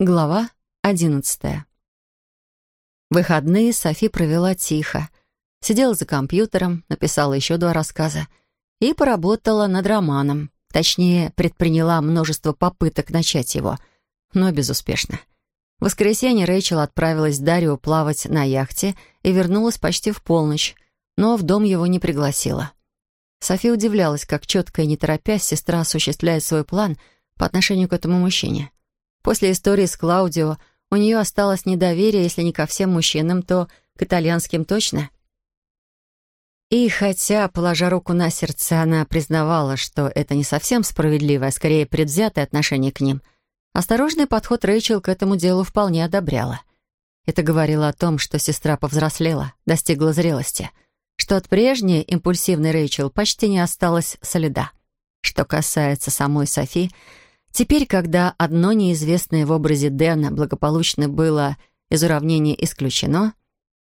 Глава одиннадцатая. Выходные Софи провела тихо. Сидела за компьютером, написала еще два рассказа и поработала над романом. Точнее, предприняла множество попыток начать его, но безуспешно. В воскресенье Рэйчел отправилась с Дарио плавать на яхте и вернулась почти в полночь, но в дом его не пригласила. Софи удивлялась, как четко и не торопясь сестра осуществляет свой план по отношению к этому мужчине — После истории с Клаудио у нее осталось недоверие, если не ко всем мужчинам, то к итальянским точно. И хотя, положа руку на сердце, она признавала, что это не совсем справедливое, а скорее предвзятое отношение к ним, осторожный подход Рэйчел к этому делу вполне одобряла. Это говорило о том, что сестра повзрослела, достигла зрелости, что от прежней импульсивной Рэйчел почти не осталось следа. Что касается самой Софи, Теперь, когда одно неизвестное в образе Дэна благополучно было из уравнения исключено,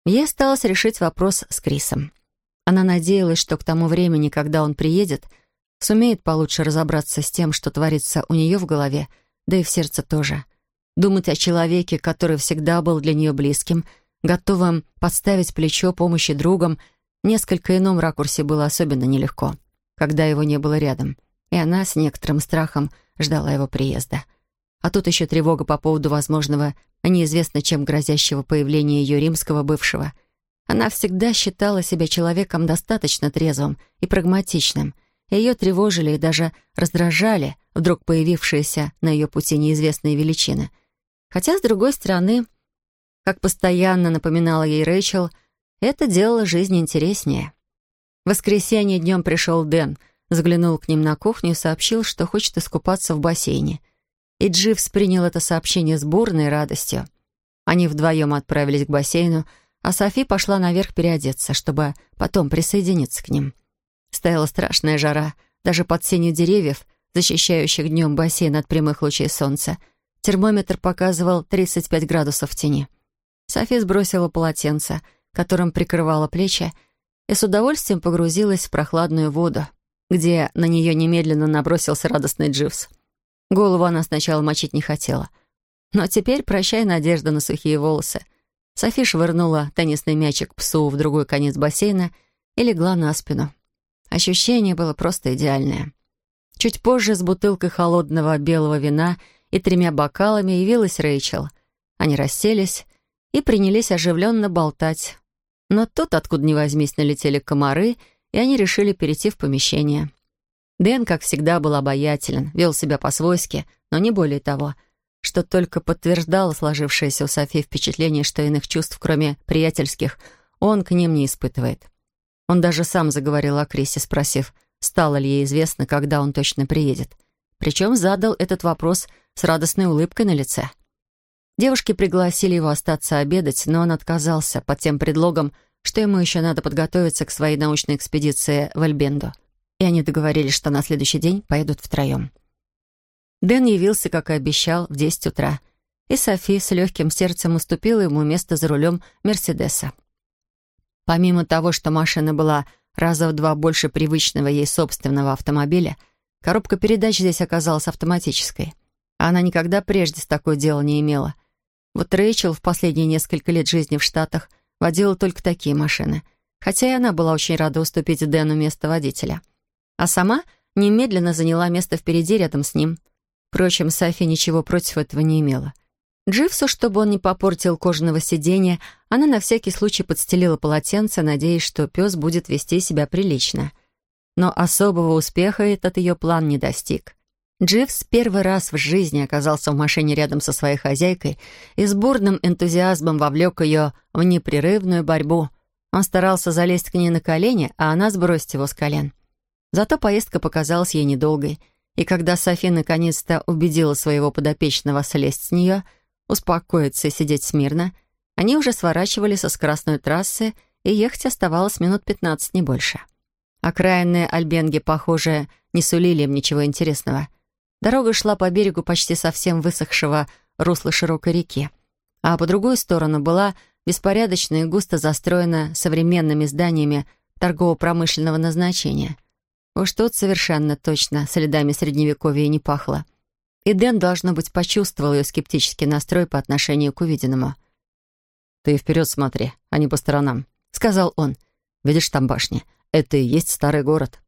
ей осталось решить вопрос с Крисом. Она надеялась, что к тому времени, когда он приедет, сумеет получше разобраться с тем, что творится у нее в голове, да и в сердце тоже. Думать о человеке, который всегда был для нее близким, готовым подставить плечо помощи другам, несколько ином ракурсе было особенно нелегко, когда его не было рядом. И она с некоторым страхом ждала его приезда. А тут еще тревога по поводу возможного, а неизвестно чем грозящего появления ее римского бывшего. Она всегда считала себя человеком достаточно трезвым и прагматичным. Ее тревожили и даже раздражали вдруг появившиеся на ее пути неизвестные величины. Хотя, с другой стороны, как постоянно напоминала ей Рэйчел, это делало жизнь интереснее. В воскресенье днем пришел Дэн — Заглянул к ним на кухню и сообщил, что хочет искупаться в бассейне. И Дживс принял это сообщение с бурной радостью. Они вдвоем отправились к бассейну, а Софи пошла наверх переодеться, чтобы потом присоединиться к ним. Стояла страшная жара, даже под сенью деревьев, защищающих днем бассейн от прямых лучей солнца. Термометр показывал 35 градусов в тени. Софи сбросила полотенце, которым прикрывала плечи, и с удовольствием погрузилась в прохладную воду где на нее немедленно набросился радостный Дживс. Голову она сначала мочить не хотела. Но теперь прощай надежда на сухие волосы. Софи швырнула теннисный мячик псу в другой конец бассейна и легла на спину. Ощущение было просто идеальное. Чуть позже с бутылкой холодного белого вина и тремя бокалами явилась Рэйчел. Они расселись и принялись оживленно болтать. Но тут, откуда ни возьмись, налетели комары — и они решили перейти в помещение. Дэн, как всегда, был обаятелен, вел себя по-свойски, но не более того, что только подтверждало сложившееся у Софи впечатление, что иных чувств, кроме приятельских, он к ним не испытывает. Он даже сам заговорил о Крисе, спросив, стало ли ей известно, когда он точно приедет. Причем задал этот вопрос с радостной улыбкой на лице. Девушки пригласили его остаться обедать, но он отказался под тем предлогом, что ему еще надо подготовиться к своей научной экспедиции в Альбенду. И они договорились, что на следующий день поедут втроем. Дэн явился, как и обещал, в 10 утра, и Софи с легким сердцем уступила ему место за рулем Мерседеса. Помимо того, что машина была раза в два больше привычного ей собственного автомобиля, коробка передач здесь оказалась автоматической. Она никогда прежде с такой дела не имела. Вот Рэйчел в последние несколько лет жизни в Штатах – водила только такие машины, хотя и она была очень рада уступить Дэну место водителя. А сама немедленно заняла место впереди рядом с ним. Впрочем, Софи ничего против этого не имела. Дживсу, чтобы он не попортил кожаного сиденья, она на всякий случай подстелила полотенце, надеясь, что пес будет вести себя прилично. Но особого успеха этот ее план не достиг. Дживс первый раз в жизни оказался в машине рядом со своей хозяйкой и с бурным энтузиазмом вовлек ее в непрерывную борьбу. Он старался залезть к ней на колени, а она сбросить его с колен. Зато поездка показалась ей недолгой, и когда Софи наконец-то убедила своего подопечного слезть с нее, успокоиться и сидеть смирно, они уже сворачивали со скоростной трассы, и ехать оставалось минут пятнадцать, не больше. Окраинные альбенги, похоже, не сулили им ничего интересного — Дорога шла по берегу почти совсем высохшего русла широкой реки, а по другую сторону была беспорядочно и густо застроена современными зданиями торгово-промышленного назначения. Уж тут совершенно точно следами средневековья не пахло. И Дэн, должно быть, почувствовал ее скептический настрой по отношению к увиденному. «Ты вперед смотри, а не по сторонам», — сказал он. «Видишь там башни? Это и есть старый город».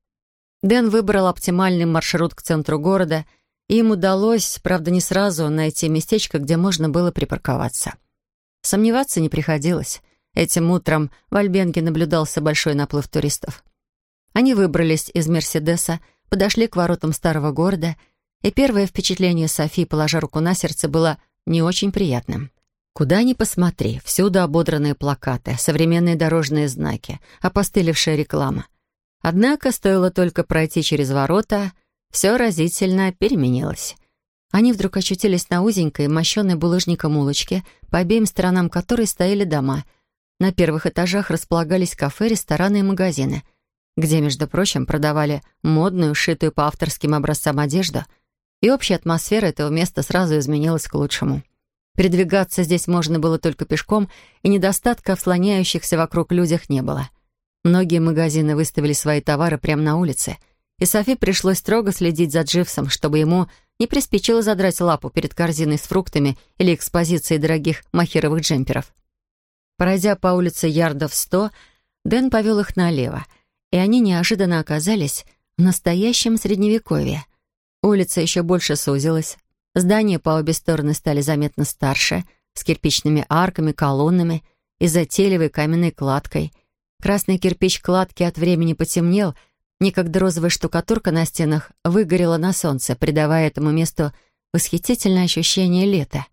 Дэн выбрал оптимальный маршрут к центру города, им удалось, правда, не сразу, найти местечко, где можно было припарковаться. Сомневаться не приходилось. Этим утром в Альбенге наблюдался большой наплыв туристов. Они выбрались из «Мерседеса», подошли к воротам старого города, и первое впечатление Софии, положа руку на сердце, было не очень приятным. Куда ни посмотри, всюду ободранные плакаты, современные дорожные знаки, опостылевшая реклама. Однако, стоило только пройти через ворота, все разительно переменилось. Они вдруг очутились на узенькой, мощенной булыжником улочке, по обеим сторонам которой стояли дома. На первых этажах располагались кафе, рестораны и магазины — где, между прочим, продавали модную, шитую по авторским образцам одежду, и общая атмосфера этого места сразу изменилась к лучшему. Передвигаться здесь можно было только пешком, и недостатка в слоняющихся вокруг людях не было. Многие магазины выставили свои товары прямо на улице, и Софи пришлось строго следить за Дживсом, чтобы ему не приспичило задрать лапу перед корзиной с фруктами или экспозицией дорогих махеровых джемперов. Пройдя по улице ярдов сто, Дэн повел их налево — и они неожиданно оказались в настоящем Средневековье. Улица еще больше сузилась. Здания по обе стороны стали заметно старше, с кирпичными арками, колоннами и затейливой каменной кладкой. Красный кирпич кладки от времени потемнел, некогда розовая штукатурка на стенах выгорела на солнце, придавая этому месту восхитительное ощущение лета.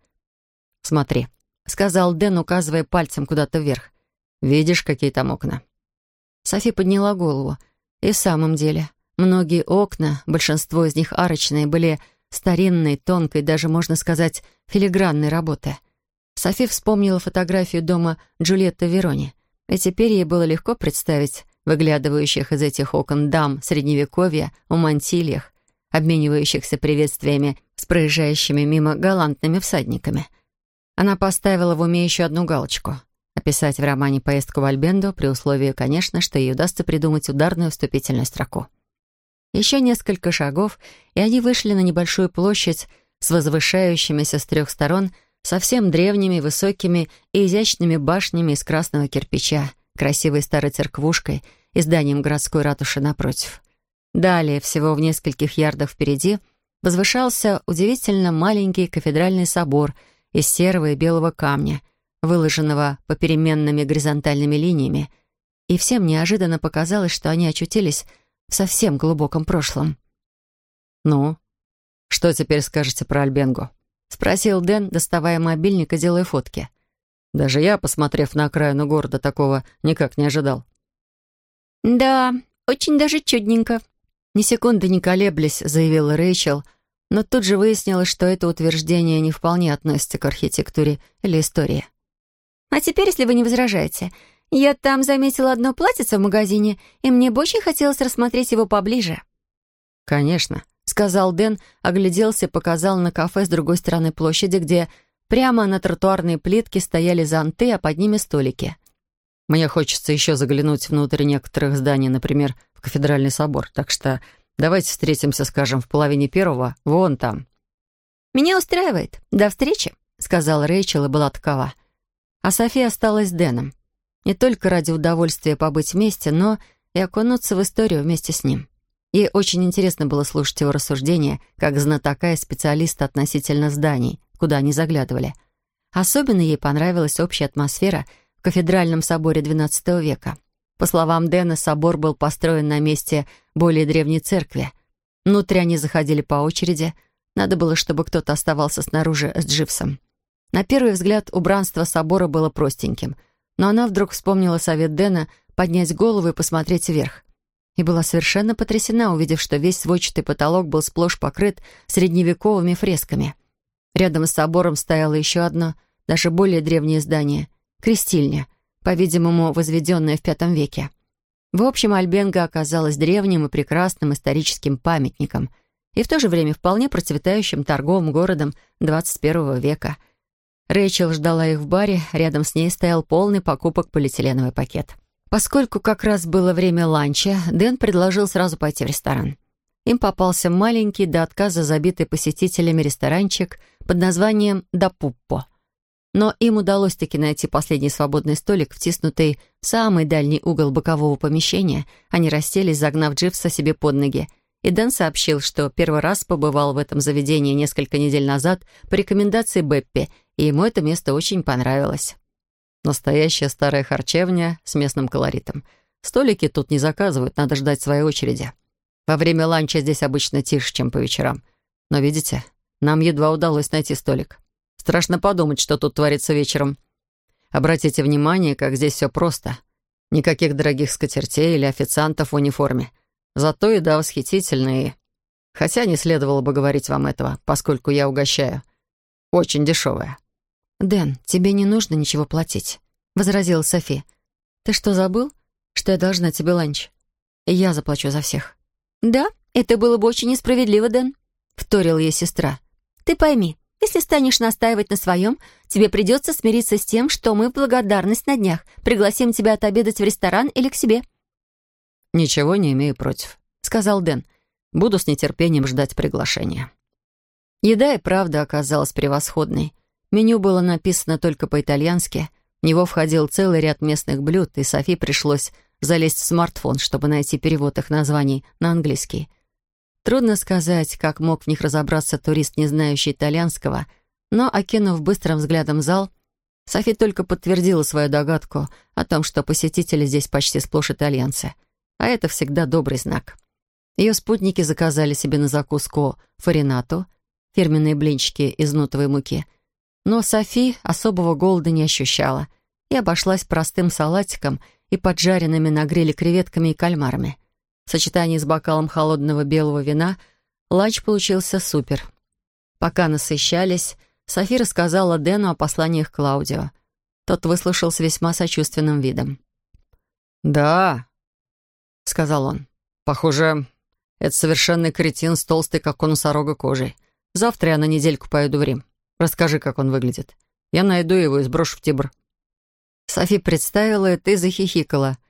«Смотри», — сказал Дэн, указывая пальцем куда-то вверх. «Видишь, какие там окна?» Софи подняла голову. И в самом деле, многие окна, большинство из них арочные, были старинной, тонкой, даже, можно сказать, филигранной работы. Софи вспомнила фотографию дома Джульетты Верони, и теперь ей было легко представить выглядывающих из этих окон дам средневековья в мантильях, обменивающихся приветствиями с проезжающими мимо галантными всадниками. Она поставила в уме еще одну галочку — описать в романе поездку в Альбендо при условии, конечно, что ей удастся придумать ударную вступительную строку. Еще несколько шагов, и они вышли на небольшую площадь с возвышающимися с трех сторон совсем древними, высокими и изящными башнями из красного кирпича, красивой старой церквушкой и зданием городской ратуши напротив. Далее, всего в нескольких ярдах впереди, возвышался удивительно маленький кафедральный собор из серого и белого камня — выложенного попеременными горизонтальными линиями, и всем неожиданно показалось, что они очутились в совсем глубоком прошлом. «Ну, что теперь скажете про Альбенгу?» — спросил Дэн, доставая мобильник и делая фотки. «Даже я, посмотрев на окраину города, такого никак не ожидал». «Да, очень даже чудненько», — ни секунды не колеблясь, заявила Рэйчел, но тут же выяснилось, что это утверждение не вполне относится к архитектуре или истории. А теперь, если вы не возражаете, я там заметила одно платьице в магазине, и мне бы очень хотелось рассмотреть его поближе». «Конечно», — сказал Дэн, огляделся и показал на кафе с другой стороны площади, где прямо на тротуарной плитке стояли зонты, а под ними столики. «Мне хочется еще заглянуть внутрь некоторых зданий, например, в кафедральный собор, так что давайте встретимся, скажем, в половине первого, вон там». «Меня устраивает. До встречи», — сказал Рэйчел и была такова. А София осталась с Дэном. Не только ради удовольствия побыть вместе, но и окунуться в историю вместе с ним. Ей очень интересно было слушать его рассуждения, как знатока и специалиста относительно зданий, куда они заглядывали. Особенно ей понравилась общая атмосфера в кафедральном соборе XII века. По словам Дэна, собор был построен на месте более древней церкви. Внутрь они заходили по очереди. Надо было, чтобы кто-то оставался снаружи с Дживсом. На первый взгляд убранство собора было простеньким, но она вдруг вспомнила совет Дэна поднять голову и посмотреть вверх. И была совершенно потрясена, увидев, что весь сводчатый потолок был сплошь покрыт средневековыми фресками. Рядом с собором стояло еще одно, даже более древнее здание — крестильня, по-видимому, возведенное в V веке. В общем, Альбенга оказалась древним и прекрасным историческим памятником и в то же время вполне процветающим торговым городом XXI века — Рэйчел ждала их в баре, рядом с ней стоял полный покупок полиэтиленовый пакет. Поскольку как раз было время ланча, Дэн предложил сразу пойти в ресторан. Им попался маленький, до отказа забитый посетителями ресторанчик под названием «Да Пуппо». Но им удалось таки найти последний свободный столик, втиснутый в самый дальний угол бокового помещения. Они расселись, загнав Дживса себе под ноги. И Дэн сообщил, что первый раз побывал в этом заведении несколько недель назад по рекомендации Беппи, и ему это место очень понравилось. Настоящая старая харчевня с местным колоритом. Столики тут не заказывают, надо ждать своей очереди. Во время ланча здесь обычно тише, чем по вечерам. Но видите, нам едва удалось найти столик. Страшно подумать, что тут творится вечером. Обратите внимание, как здесь все просто. Никаких дорогих скатертей или официантов в униформе. Зато еда восхитительная и... Хотя не следовало бы говорить вам этого, поскольку я угощаю. Очень дешевая. «Дэн, тебе не нужно ничего платить», — возразила Софи. «Ты что, забыл, что я должна тебе ланч? Я заплачу за всех». «Да, это было бы очень несправедливо, Дэн», — вторила ей сестра. «Ты пойми, если станешь настаивать на своем, тебе придется смириться с тем, что мы в благодарность на днях пригласим тебя отобедать в ресторан или к себе». «Ничего не имею против», — сказал Дэн. «Буду с нетерпением ждать приглашения». Еда и правда оказалась превосходной. Меню было написано только по-итальянски. В него входил целый ряд местных блюд, и Софи пришлось залезть в смартфон, чтобы найти перевод их названий на английский — Трудно сказать, как мог в них разобраться турист, не знающий итальянского, но, окинув быстрым взглядом зал, Софи только подтвердила свою догадку о том, что посетители здесь почти сплошь итальянцы, а это всегда добрый знак. Ее спутники заказали себе на закуску фаринату, фирменные блинчики из нутовой муки, но Софи особого голода не ощущала и обошлась простым салатиком и поджаренными на гриле креветками и кальмарами. В сочетании с бокалом холодного белого вина лач получился супер. Пока насыщались, Софи рассказала Дэну о посланиях Клаудио. Тот выслушал с весьма сочувственным видом. «Да», — сказал он, — «похоже, это совершенный кретин с толстой, как у носорога, кожей. Завтра я на недельку поеду в Рим. Расскажи, как он выглядит. Я найду его и сброшу в Тибр». Софи представила это и захихикала —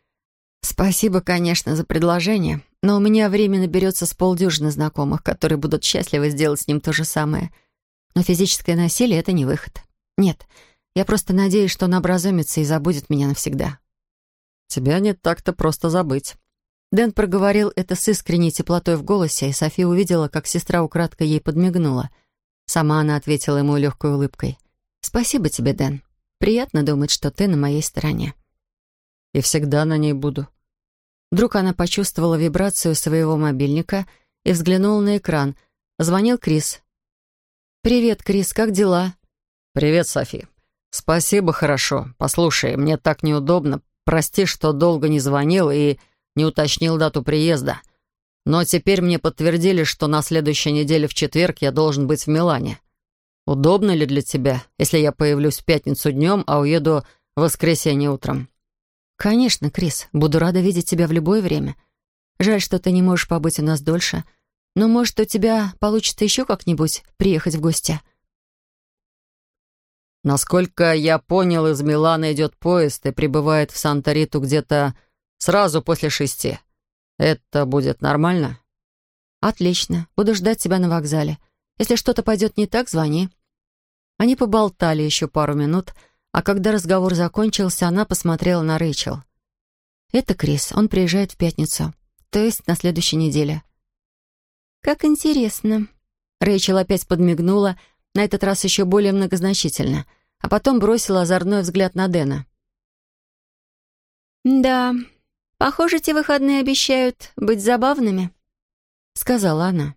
«Спасибо, конечно, за предложение, но у меня временно берется с полдюжины знакомых, которые будут счастливы сделать с ним то же самое. Но физическое насилие — это не выход. Нет, я просто надеюсь, что он образумится и забудет меня навсегда». «Тебя не так-то просто забыть». Дэн проговорил это с искренней теплотой в голосе, и София увидела, как сестра украдко ей подмигнула. Сама она ответила ему легкой улыбкой. «Спасибо тебе, Дэн. Приятно думать, что ты на моей стороне» и всегда на ней буду». Вдруг она почувствовала вибрацию своего мобильника и взглянула на экран. Звонил Крис. «Привет, Крис, как дела?» «Привет, Софи. Спасибо, хорошо. Послушай, мне так неудобно. Прости, что долго не звонил и не уточнил дату приезда. Но теперь мне подтвердили, что на следующей неделе в четверг я должен быть в Милане. Удобно ли для тебя, если я появлюсь в пятницу днем, а уеду в воскресенье утром?» «Конечно, Крис. Буду рада видеть тебя в любое время. Жаль, что ты не можешь побыть у нас дольше. Но, может, у тебя получится еще как-нибудь приехать в гости?» «Насколько я понял, из Милана идет поезд и прибывает в Санта-Риту где-то сразу после шести. Это будет нормально?» «Отлично. Буду ждать тебя на вокзале. Если что-то пойдет не так, звони». Они поболтали еще пару минут, — а когда разговор закончился, она посмотрела на Рэйчел. «Это Крис. Он приезжает в пятницу. То есть на следующей неделе». «Как интересно». Рэйчел опять подмигнула, на этот раз еще более многозначительно, а потом бросила озорной взгляд на Дэна. «Да, похоже, те выходные обещают быть забавными», — сказала она.